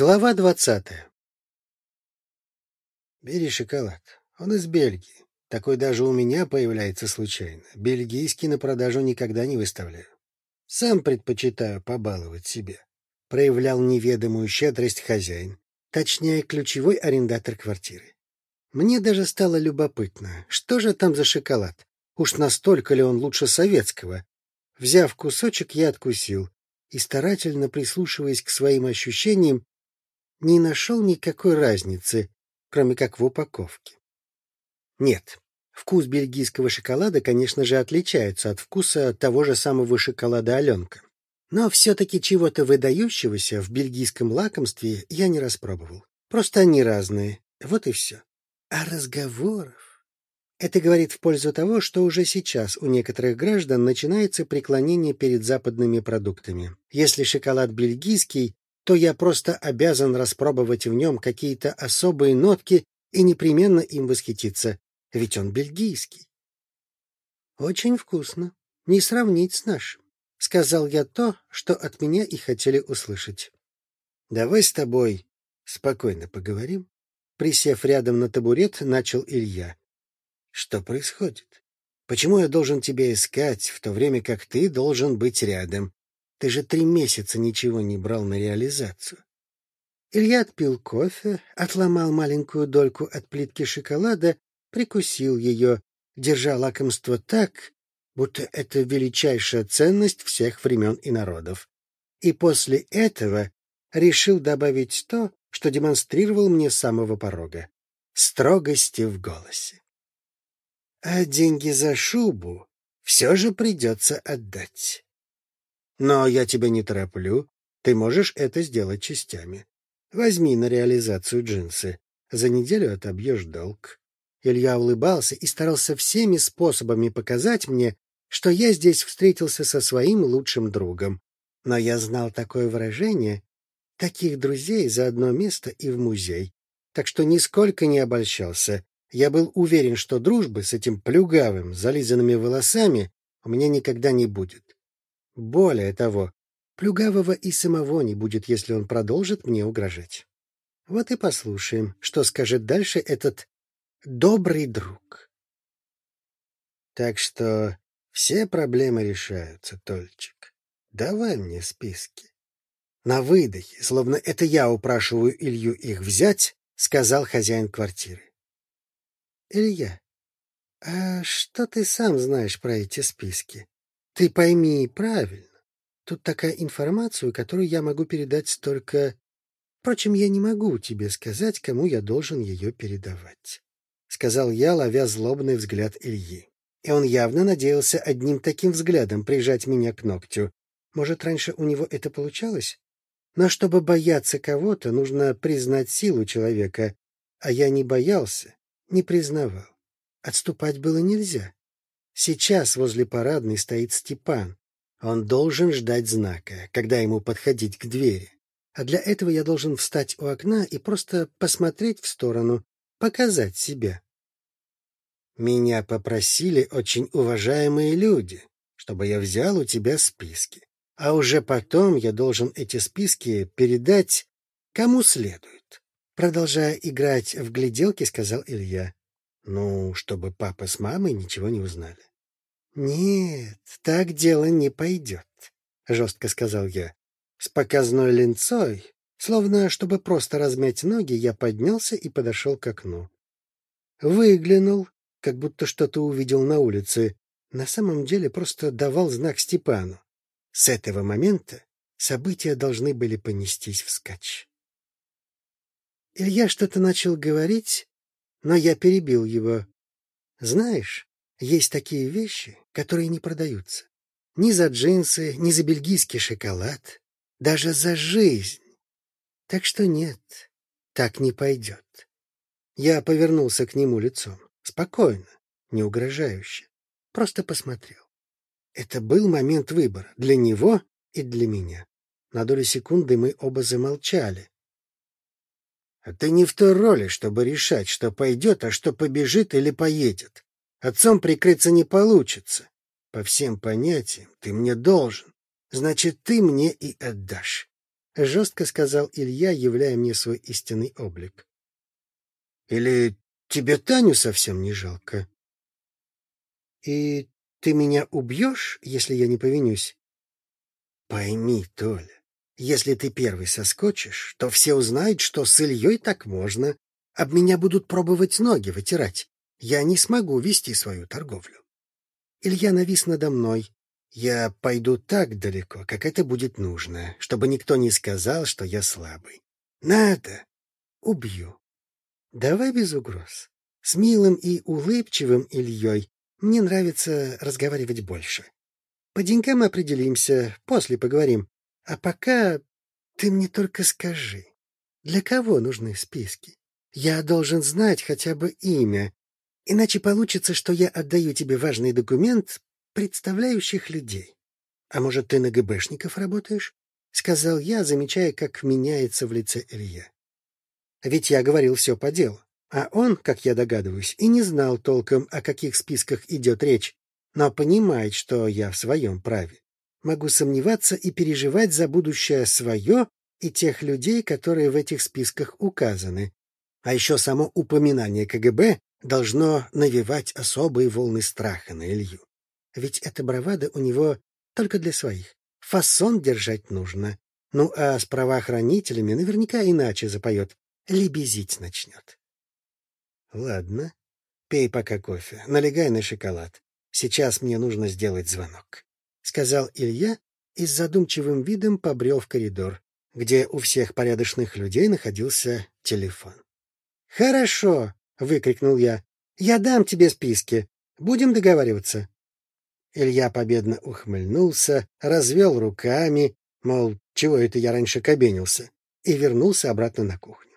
Глава двадцатая. Бери шоколад. Он из Бельгии. Такой даже у меня появляется случайно. Бельгийский на продажу никогда не выставляю. Сам предпочитаю побаловать себя. Проявлял неведомую щедрость хозяин, точнее, ключевой арендатор квартиры. Мне даже стало любопытно, что же там за шоколад? Уж настолько ли он лучше советского? Взяв кусочек, я откусил и, старательно прислушиваясь к своим ощущениям, не нашел никакой разницы, кроме как в упаковке. Нет, вкус бельгийского шоколада, конечно же, отличается от вкуса того же самого шоколада Аленка. Но все-таки чего-то выдающегося в бельгийском лакомстве я не распробовал. Просто они разные. Вот и все. А разговоров... Это говорит в пользу того, что уже сейчас у некоторых граждан начинается преклонение перед западными продуктами. Если шоколад бельгийский, то я просто обязан распробовать в нем какие-то особые нотки и непременно им восхититься, ведь он бельгийский. Очень вкусно. Не сравнить с нашим. Сказал я то, что от меня и хотели услышать. Давай с тобой спокойно поговорим. Присев рядом на табурет, начал Илья. Что происходит? Почему я должен тебя искать, в то время как ты должен быть рядом? Ты же три месяца ничего не брал на реализацию. Илья отпил кофе, отломал маленькую дольку от плитки шоколада, прикусил ее, держа лакомство так, будто это величайшая ценность всех времен и народов. И после этого решил добавить то, что демонстрировал мне с самого порога — строгости в голосе. А деньги за шубу все же придется отдать. Но я тебя не тороплю. Ты можешь это сделать частями. Возьми на реализацию джинсы. За неделю отобьешь долг. Илья улыбался и старался всеми способами показать мне, что я здесь встретился со своим лучшим другом. Но я знал такое выражение «таких друзей за одно место и в музей», так что нисколько не обольщался. Я был уверен, что дружбы с этим плюгавым, зализанными волосами у меня никогда не будет. Более того, Плюгавого и самого не будет, если он продолжит мне угрожать. Вот и послушаем, что скажет дальше этот добрый друг. Так что все проблемы решаются, Тольчик. Давай мне списки. На выдохе, словно это я упрашиваю Илью их взять, сказал хозяин квартиры. Илья, а что ты сам знаешь про эти списки? Ты пойми правильно. Тут такая информация, которую я могу передать только... Впрочем, я не могу тебе сказать, кому я должен ее передавать. — сказал я, ловя злобный взгляд Ильи. И он явно надеялся одним таким взглядом прижать меня к ногтю. Может, раньше у него это получалось? Но чтобы бояться кого-то, нужно признать силу человека. А я не боялся, не признавал. Отступать было нельзя. Сейчас возле парадной стоит Степан. Он должен ждать знака, когда ему подходить к двери. А для этого я должен встать у окна и просто посмотреть в сторону, показать себя. Меня попросили очень уважаемые люди, чтобы я взял у тебя списки. А уже потом я должен эти списки передать кому следует. Продолжая играть в гляделки, сказал Илья. Ну, чтобы папа с мамой ничего не узнали. Нет, так дело не пойдет, жестко сказал я. С показной линцой, словно чтобы просто размять ноги, я поднялся и подошел к окну. Выглянул, как будто что-то увидел на улице. На самом деле просто давал знак Степану. С этого момента события должны были понестись вскачь. Илья что-то начал говорить, но я перебил его. Знаешь, есть такие вещи, которые не продаются. Ни за джинсы, ни за бельгийский шоколад, даже за жизнь. Так что нет, так не пойдет. Я повернулся к нему лицом, спокойно, не угрожающе, просто посмотрел. Это был момент выбора для него и для меня. На долю секунды мы оба замолчали, а ты не в той роли, чтобы решать, что пойдет, а что побежит или поедет. Отцом прикрыться не получится. По всем понятиям ты мне должен. Значит, ты мне и отдашь. жестко сказал Илья, являя мне свой истинный облик. Или тебе Таню совсем не жалко? И ты меня убьешь, если я не повинюсь? Пойми, Толя, если ты первый соскочишь, то все узнают, что с Ильей так можно. Об меня будут пробовать ноги вытирать. Я не смогу вести свою торговлю. Илья навис надо мной. Я пойду так далеко, как это будет нужно, чтобы никто не сказал, что я слабый. Надо. Убью. Давай без угроз. С милым и улыбчивым Ильей мне нравится разговаривать больше. По деньгам определимся, после поговорим. А пока ты мне только скажи, для кого нужны списки? Я должен знать хотя бы имя, иначе получится, что я отдаю тебе важный документ, представляющих людей. А может, ты на ГБшников работаешь? — сказал я, замечая, как меняется в лице Илья. Ведь я говорил все по делу. А он, как я догадываюсь, и не знал толком, о каких списках идет речь, но понимает, что я в своем праве. Могу сомневаться и переживать за будущее свое и тех людей, которые в этих списках указаны. А еще само упоминание КГБ должно навевать особые волны страха на Илью. Ведь эта бравада у него только для своих. Фасон держать нужно. Ну а с правоохранителями наверняка иначе запоет лебезить начнет. Ладно, пей пока кофе, налегай на шоколад. Сейчас мне нужно сделать звонок, — сказал Илья и с задумчивым видом побрел в коридор, где у всех порядочных людей находился телефон. — Хорошо, — выкрикнул я, — я дам тебе списки. Будем договариваться. Илья победно ухмыльнулся, развел руками, мол, чего это я раньше кабенился, и вернулся обратно на кухню.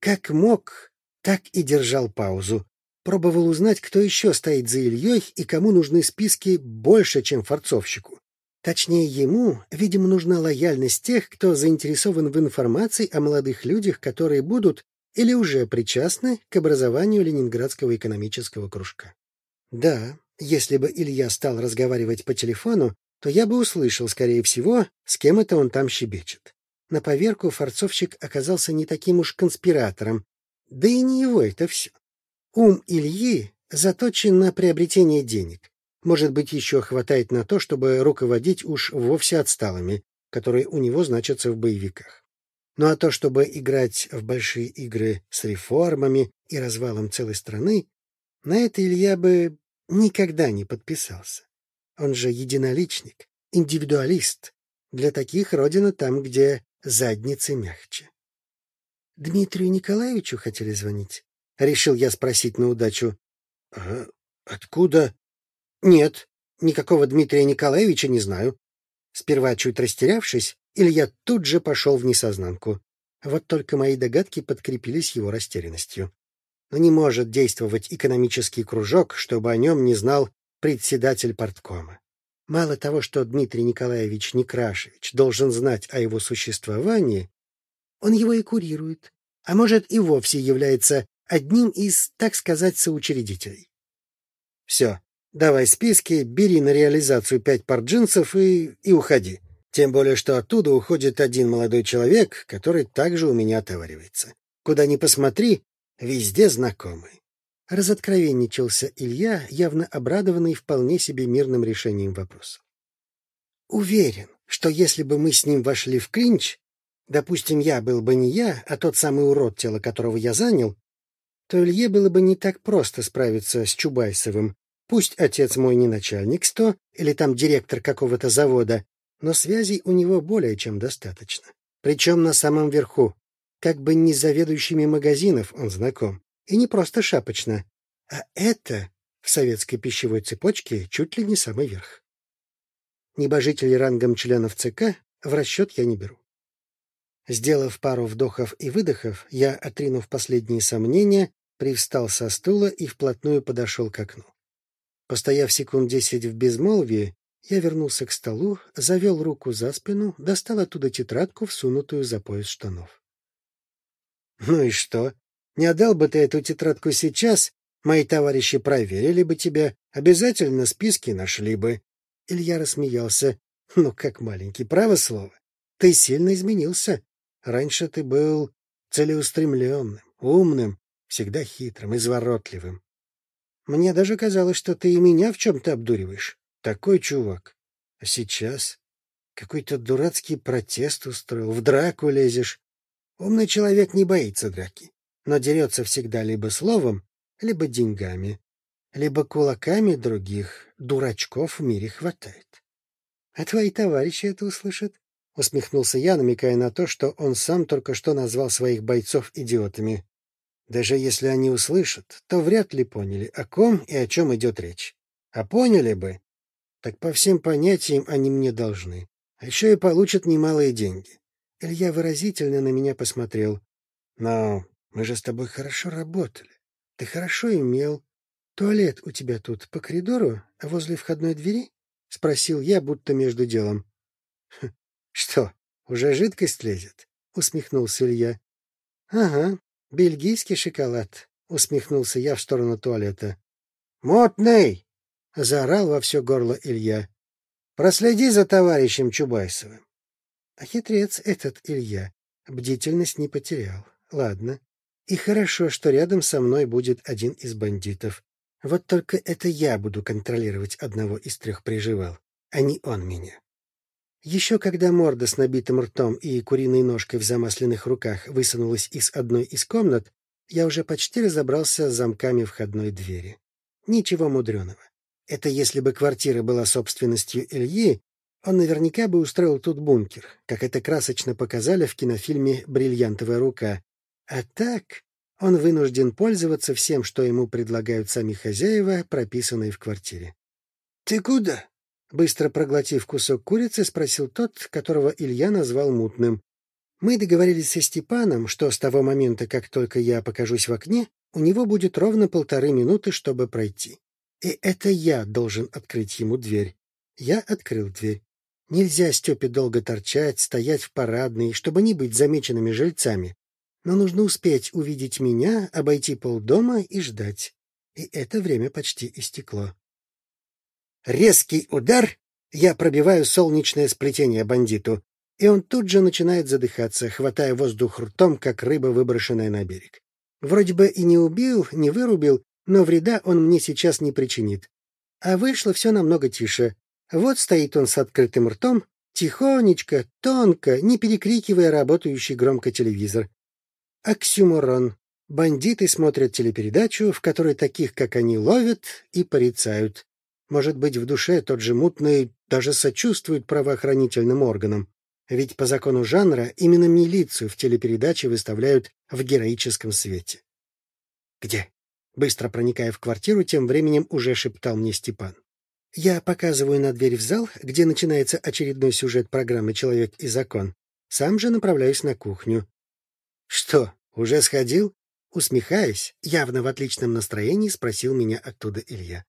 Как мог, так и держал паузу. Пробовал узнать, кто еще стоит за Ильей и кому нужны списки больше, чем форцовщику. Точнее, ему, видимо, нужна лояльность тех, кто заинтересован в информации о молодых людях, которые будут или уже причастны к образованию Ленинградского экономического кружка. Да, если бы Илья стал разговаривать по телефону, то я бы услышал, скорее всего, с кем это он там щебечет. На поверку форцовщик оказался не таким уж конспиратором, да и не его это все. Ум Ильи заточен на приобретение денег. Может быть, еще хватает на то, чтобы руководить уж вовсе отсталыми, которые у него значатся в боевиках. Ну а то, чтобы играть в большие игры с реформами и развалом целой страны, на это Илья бы никогда не подписался. Он же единоличник, индивидуалист. Для таких родина там, где задницы мягче. Дмитрию Николаевичу хотели звонить? Решил я спросить на удачу. А, откуда? Нет, никакого Дмитрия Николаевича не знаю. Сперва чуть растерявшись, Илья тут же пошел в несознанку. Вот только мои догадки подкрепились его растерянностью. Но не может действовать экономический кружок, чтобы о нем не знал председатель порткома. Мало того, что Дмитрий Николаевич Некрашевич должен знать о его существовании, он его и курирует, а может и вовсе является одним из, так сказать, соучредителей. Все, давай списки, бери на реализацию пять пар джинсов и, и уходи. Тем более, что оттуда уходит один молодой человек, который также у меня отоваривается. Куда ни посмотри, везде знакомый. Разоткровенничался Илья, явно обрадованный вполне себе мирным решением вопроса. Уверен, что если бы мы с ним вошли в клинч, допустим, я был бы не я, а тот самый урод, тело которого я занял, то Илье было бы не так просто справиться с Чубайсовым. Пусть отец мой не начальник сто или там директор какого-то завода, но связей у него более чем достаточно. Причем на самом верху. Как бы не заведующими магазинов он знаком. И не просто шапочно, а это в советской пищевой цепочке чуть ли не самый верх. Небожителей рангом членов ЦК в расчет я не беру. Сделав пару вдохов и выдохов, я, отринув последние сомнения, привстал со стула и вплотную подошел к окну. Постояв секунд десять в безмолвии, я вернулся к столу, завел руку за спину, достал оттуда тетрадку, всунутую за пояс штанов. — Ну и что? Не отдал бы ты эту тетрадку сейчас, мои товарищи проверили бы тебя, обязательно списки нашли бы. Илья рассмеялся. Ну, как маленький, право слово. Ты сильно изменился. Раньше ты был целеустремленным, умным, всегда хитрым, изворотливым. Мне даже казалось, что ты и меня в чем-то обдуриваешь. Такой чувак. А сейчас какой-то дурацкий протест устроил, в драку лезешь. Умный человек не боится драки, но дерется всегда либо словом, либо деньгами, либо кулаками других. Дурачков в мире хватает. А твои товарищи это услышат? Усмехнулся я, намекая на то, что он сам только что назвал своих бойцов идиотами. Даже если они услышат, то вряд ли поняли, о ком и о чем идет речь. А поняли бы, так по всем понятиям они мне должны. А еще и получат немалые деньги. Илья выразительно на меня посмотрел. Но мы же с тобой хорошо работали. Ты хорошо имел. Туалет у тебя тут по коридору, а возле входной двери? — спросил я, будто между делом. «Хм, — Что, уже жидкость лезет? — усмехнулся Илья. — Ага, бельгийский шоколад, — усмехнулся я в сторону туалета. — Мотный! — заорал во все горло Илья. — Проследи за товарищем Чубайсовым. А хитрец этот Илья бдительность не потерял. Ладно. И хорошо, что рядом со мной будет один из бандитов. Вот только это я буду контролировать одного из трех приживал, а не он меня. Еще когда морда с набитым ртом и куриной ножкой в замасленных руках высунулась из одной из комнат, я уже почти разобрался с замками входной двери. Ничего мудреного. Это если бы квартира была собственностью Ильи, он наверняка бы устроил тут бункер, как это красочно показали в кинофильме «Бриллиантовая рука». А так он вынужден пользоваться всем, что ему предлагают сами хозяева, прописанные в квартире. — Ты куда? — быстро проглотив кусок курицы, спросил тот, которого Илья назвал мутным. Мы договорились со Степаном, что с того момента, как только я покажусь в окне, у него будет ровно полторы минуты, чтобы пройти. И это я должен открыть ему дверь. Я открыл дверь. Нельзя Степе долго торчать, стоять в парадной, чтобы не быть замеченными жильцами но нужно успеть увидеть меня, обойти полдома и ждать. И это время почти истекло. Резкий удар, я пробиваю солнечное сплетение бандиту, и он тут же начинает задыхаться, хватая воздух ртом, как рыба, выброшенная на берег. Вроде бы и не убил, не вырубил, но вреда он мне сейчас не причинит. А вышло все намного тише. Вот стоит он с открытым ртом, тихонечко, тонко, не перекрикивая работающий громко телевизор. Оксюморон. Бандиты смотрят телепередачу, в которой таких, как они, ловят и порицают. Может быть, в душе тот же мутный даже сочувствует правоохранительным органам. Ведь по закону жанра именно милицию в телепередаче выставляют в героическом свете. «Где?» Быстро проникая в квартиру, тем временем уже шептал мне Степан. Я показываю на дверь в зал, где начинается очередной сюжет программы «Человек и закон». Сам же направляюсь на кухню. «Что, уже сходил?» Усмехаясь, явно в отличном настроении, спросил меня оттуда Илья.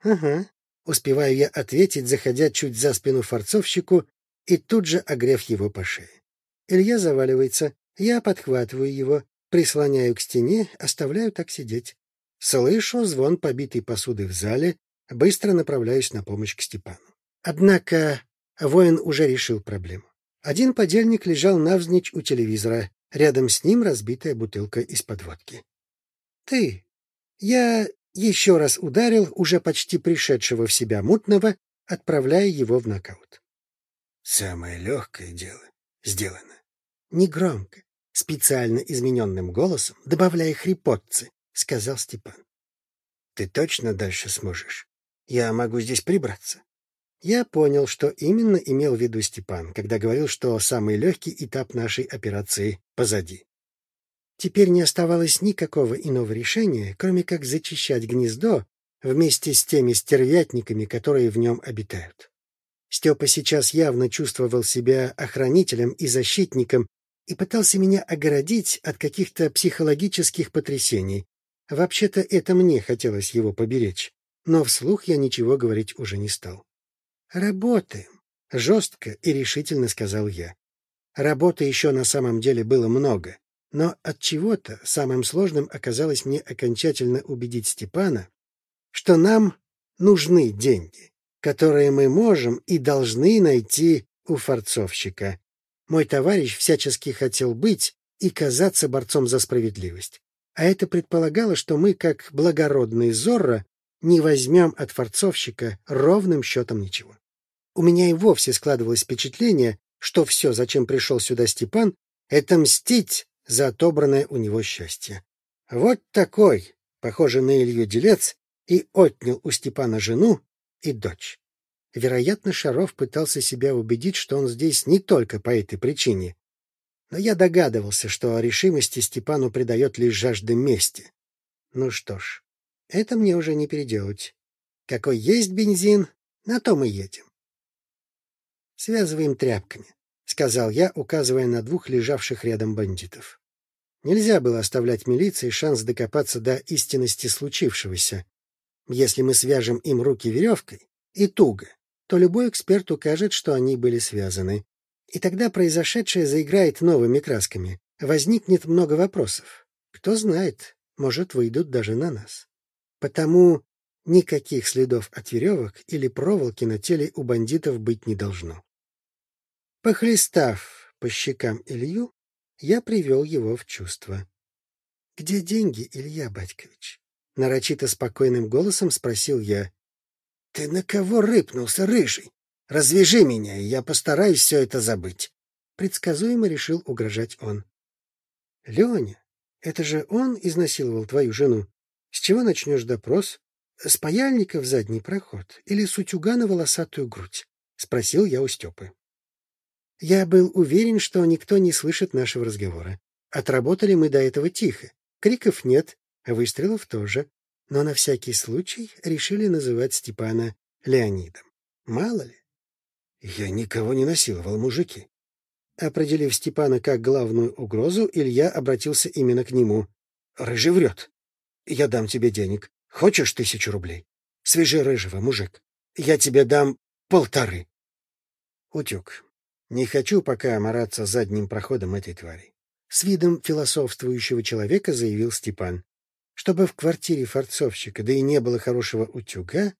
«Ага», — успеваю я ответить, заходя чуть за спину форцовщику и тут же огрев его по шее. Илья заваливается, я подхватываю его, прислоняю к стене, оставляю так сидеть. Слышу звон побитой посуды в зале, быстро направляюсь на помощь к Степану. Однако воин уже решил проблему. Один подельник лежал навзничь у телевизора, Рядом с ним разбитая бутылка из-под водки. «Ты!» Я еще раз ударил уже почти пришедшего в себя мутного, отправляя его в нокаут. «Самое легкое дело сделано». Негромко, специально измененным голосом, добавляя хрипотцы, сказал Степан. «Ты точно дальше сможешь? Я могу здесь прибраться». Я понял, что именно имел в виду Степан, когда говорил, что самый легкий этап нашей операции позади. Теперь не оставалось никакого иного решения, кроме как зачищать гнездо вместе с теми стервятниками, которые в нем обитают. Степа сейчас явно чувствовал себя охранителем и защитником и пытался меня огородить от каких-то психологических потрясений. Вообще-то это мне хотелось его поберечь, но вслух я ничего говорить уже не стал. «Работаем», — жестко и решительно сказал я. Работы еще на самом деле было много, но от чего то самым сложным оказалось мне окончательно убедить Степана, что нам нужны деньги, которые мы можем и должны найти у форцовщика. Мой товарищ всячески хотел быть и казаться борцом за справедливость. А это предполагало, что мы, как благородный Зорро, не возьмем от форцовщика ровным счетом ничего. У меня и вовсе складывалось впечатление, что все, зачем пришел сюда Степан, это мстить за отобранное у него счастье. Вот такой, похожий на Илью делец, и отнял у Степана жену и дочь. Вероятно, Шаров пытался себя убедить, что он здесь не только по этой причине. Но я догадывался, что решимости Степану придает лишь жажда мести. Ну что ж, это мне уже не переделать. Какой есть бензин, на том и едем. Связываем тряпками, — сказал я, указывая на двух лежавших рядом бандитов. Нельзя было оставлять милиции шанс докопаться до истинности случившегося. Если мы свяжем им руки веревкой и туго, то любой эксперт укажет, что они были связаны. И тогда произошедшее заиграет новыми красками. Возникнет много вопросов. Кто знает, может, выйдут даже на нас. Потому никаких следов от веревок или проволоки на теле у бандитов быть не должно. Похлестав по щекам Илью, я привел его в чувство. — Где деньги, Илья Батькович? — нарочито спокойным голосом спросил я. Ты на кого рыпнулся, рыжий? Развяжи меня, и я постараюсь все это забыть. Предсказуемо решил угрожать он. Леня, это же он изнасиловал твою жену. С чего начнешь допрос? С паяльника в задний проход или с утюга на волосатую грудь? Спросил я у Степы. Я был уверен, что никто не слышит нашего разговора. Отработали мы до этого тихо. Криков нет, выстрелов тоже но на всякий случай решили называть Степана Леонидом. Мало ли. Я никого не насиловал, мужики. Определив Степана как главную угрозу, Илья обратился именно к нему. Рыжий врет. Я дам тебе денег. Хочешь тысячу рублей? Свяжи рыжего, мужик. Я тебе дам полторы. Утюг. Не хочу пока мораться задним проходом этой твари. С видом философствующего человека заявил Степан. Чтобы в квартире форцовщика, да и не было хорошего утюга,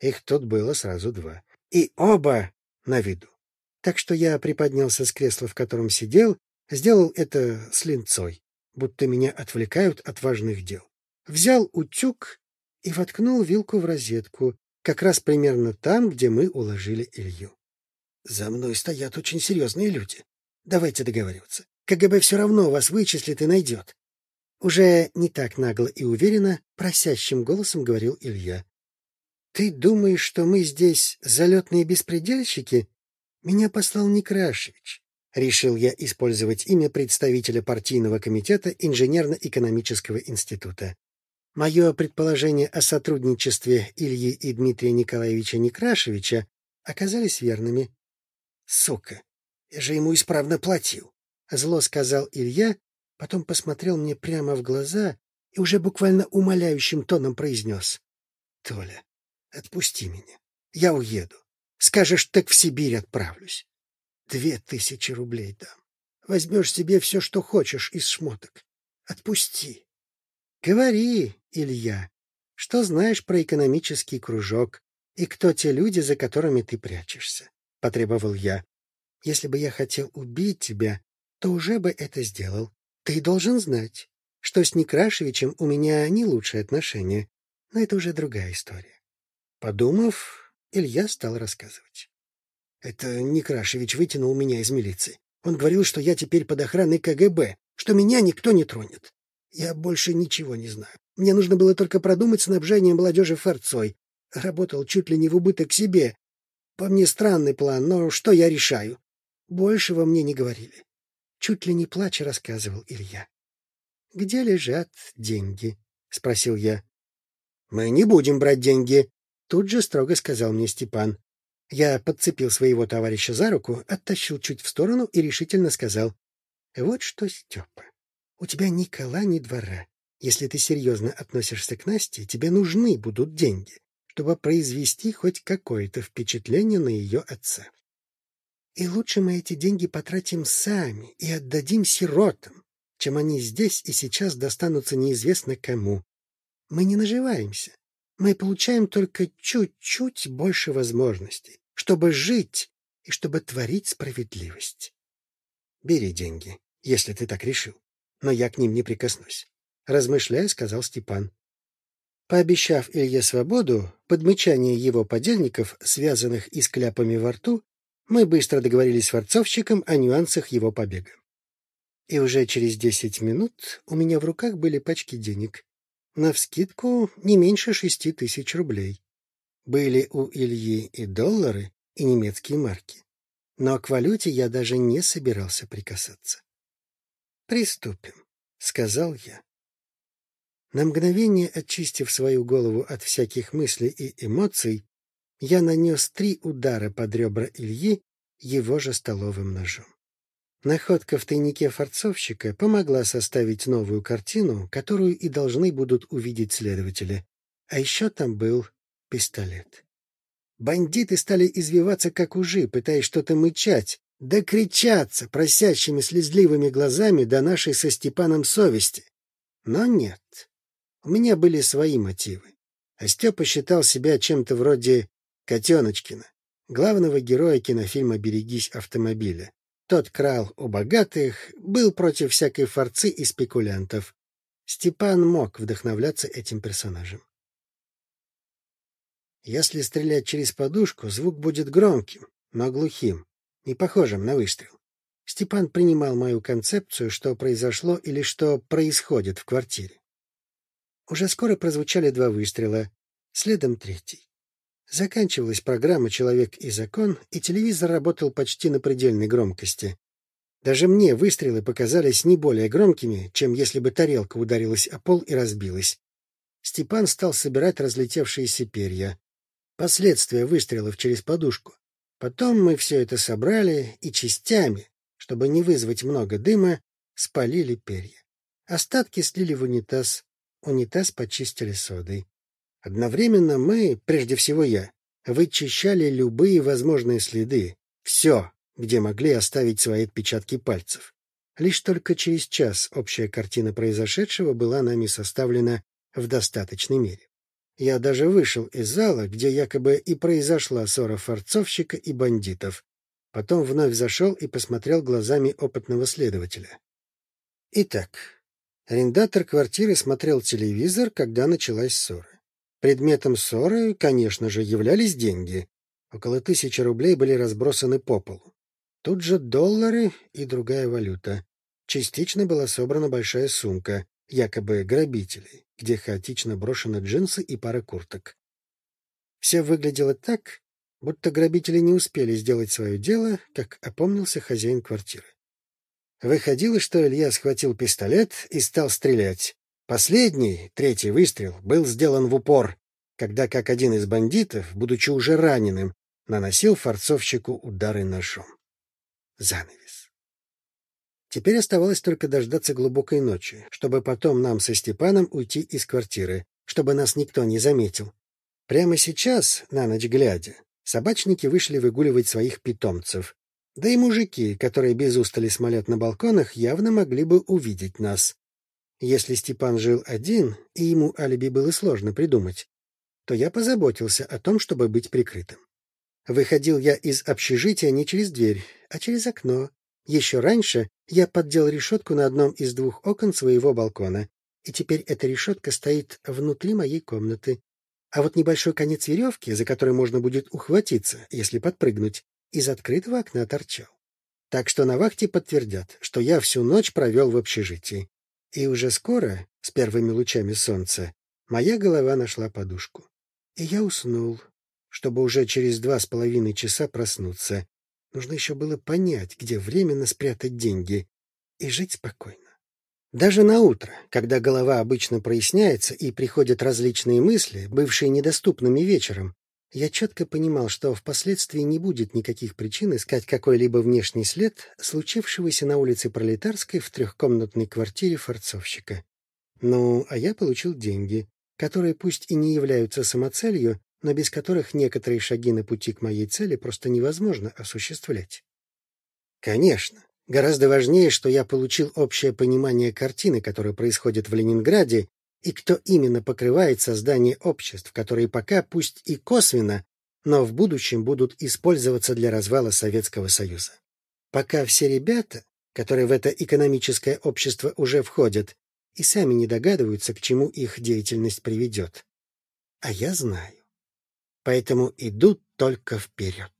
их тут было сразу два. И оба на виду. Так что я приподнялся с кресла, в котором сидел, сделал это с линцой, будто меня отвлекают от важных дел. Взял утюг и воткнул вилку в розетку, как раз примерно там, где мы уложили Илью. За мной стоят очень серьезные люди. Давайте договариваться. КГБ все равно вас вычислит и найдет. Уже не так нагло и уверенно, просящим голосом говорил Илья. «Ты думаешь, что мы здесь залетные беспредельщики? Меня послал Некрашевич. Решил я использовать имя представителя партийного комитета Инженерно-экономического института. Мое предположение о сотрудничестве Ильи и Дмитрия Николаевича Некрашевича оказались верными. «Сука! Я же ему исправно платил!» — зло сказал Илья, Потом посмотрел мне прямо в глаза и уже буквально умоляющим тоном произнес. — Толя, отпусти меня. Я уеду. Скажешь, так в Сибирь отправлюсь. Две тысячи рублей дам. Возьмешь себе все, что хочешь из шмоток. Отпусти. Говори, Илья, что знаешь про экономический кружок и кто те люди, за которыми ты прячешься, — потребовал я. Если бы я хотел убить тебя, то уже бы это сделал. Ты должен знать, что с Некрашевичем у меня не лучшие отношения, но это уже другая история. Подумав, Илья стал рассказывать. Это Некрашевич вытянул меня из милиции. Он говорил, что я теперь под охраной КГБ, что меня никто не тронет. Я больше ничего не знаю. Мне нужно было только продумать снабжение молодежи форцой. Работал чуть ли не в убыток себе. По мне странный план, но что я решаю? Большего мне не говорили. Чуть ли не плача рассказывал Илья. — Где лежат деньги? — спросил я. — Мы не будем брать деньги, — тут же строго сказал мне Степан. Я подцепил своего товарища за руку, оттащил чуть в сторону и решительно сказал. — Вот что, Степа, у тебя ни кола, ни двора. Если ты серьезно относишься к Насте, тебе нужны будут деньги, чтобы произвести хоть какое-то впечатление на ее отца. И лучше мы эти деньги потратим сами и отдадим сиротам, чем они здесь и сейчас достанутся неизвестно кому. Мы не наживаемся. Мы получаем только чуть-чуть больше возможностей, чтобы жить и чтобы творить справедливость. Бери деньги, если ты так решил. Но я к ним не прикоснусь. Размышляя, сказал Степан. Пообещав Илье свободу, под мычание его подельников, связанных и с кляпами во рту, мы быстро договорились с форцовщиком о нюансах его побега. И уже через десять минут у меня в руках были пачки денег. Навскидку не меньше шести тысяч рублей. Были у Ильи и доллары, и немецкие марки. Но к валюте я даже не собирался прикасаться. «Приступим», — сказал я. На мгновение очистив свою голову от всяких мыслей и эмоций, я нанес три удара под ребра Ильи его же столовым ножом. Находка в тайнике форцовщика помогла составить новую картину, которую и должны будут увидеть следователи. А еще там был пистолет. Бандиты стали извиваться, как ужи, пытаясь что-то мычать, да кричаться просящими слезливыми глазами до нашей со Степаном совести. Но нет, у меня были свои мотивы. А Степа считал себя чем-то вроде Котеночкина, главного героя кинофильма «Берегись автомобиля». Тот крал у богатых, был против всякой форцы и спекулянтов. Степан мог вдохновляться этим персонажем. Если стрелять через подушку, звук будет громким, но глухим, не похожим на выстрел. Степан принимал мою концепцию, что произошло или что происходит в квартире. Уже скоро прозвучали два выстрела, следом третий. Заканчивалась программа «Человек и закон», и телевизор работал почти на предельной громкости. Даже мне выстрелы показались не более громкими, чем если бы тарелка ударилась о пол и разбилась. Степан стал собирать разлетевшиеся перья. Последствия выстрелов через подушку. Потом мы все это собрали и частями, чтобы не вызвать много дыма, спалили перья. Остатки слили в унитаз. Унитаз почистили содой. Одновременно мы, прежде всего я, вычищали любые возможные следы, все, где могли оставить свои отпечатки пальцев. Лишь только через час общая картина произошедшего была нами составлена в достаточной мере. Я даже вышел из зала, где якобы и произошла ссора форцовщика и бандитов. Потом вновь зашел и посмотрел глазами опытного следователя. Итак, арендатор квартиры смотрел телевизор, когда началась ссора. Предметом ссоры, конечно же, являлись деньги. Около тысячи рублей были разбросаны по полу. Тут же доллары и другая валюта. Частично была собрана большая сумка, якобы грабителей, где хаотично брошены джинсы и пара курток. Все выглядело так, будто грабители не успели сделать свое дело, как опомнился хозяин квартиры. Выходило, что Илья схватил пистолет и стал стрелять. Последний, третий выстрел, был сделан в упор, когда как один из бандитов, будучи уже раненым, наносил форцовщику удары ножом. Занавес. Теперь оставалось только дождаться глубокой ночи, чтобы потом нам со Степаном уйти из квартиры, чтобы нас никто не заметил. Прямо сейчас, на ночь глядя, собачники вышли выгуливать своих питомцев. Да и мужики, которые без устали смолят на балконах, явно могли бы увидеть нас. Если Степан жил один, и ему алиби было сложно придумать, то я позаботился о том, чтобы быть прикрытым. Выходил я из общежития не через дверь, а через окно, еще раньше я поддел решетку на одном из двух окон своего балкона, и теперь эта решетка стоит внутри моей комнаты. А вот небольшой конец веревки, за который можно будет ухватиться, если подпрыгнуть, из открытого окна торчал. Так что на вахте подтвердят, что я всю ночь провел в общежитии. И уже скоро, с первыми лучами солнца, моя голова нашла подушку. И я уснул, чтобы уже через два с половиной часа проснуться, Нужно еще было понять, где временно спрятать деньги, и жить спокойно. Даже на утро, когда голова обычно проясняется и приходят различные мысли, бывшие недоступными вечером, я четко понимал, что впоследствии не будет никаких причин искать какой-либо внешний след случившегося на улице Пролетарской в трехкомнатной квартире форцовщика. Ну, а я получил деньги, которые пусть и не являются самоцелью, но без которых некоторые шаги на пути к моей цели просто невозможно осуществлять. Конечно, гораздо важнее, что я получил общее понимание картины, которая происходит в Ленинграде, и кто именно покрывает создание обществ, которые пока, пусть и косвенно, но в будущем будут использоваться для развала Советского Союза. Пока все ребята, которые в это экономическое общество уже входят, и сами не догадываются, к чему их деятельность приведет. А я знаю. Поэтому идут только вперед.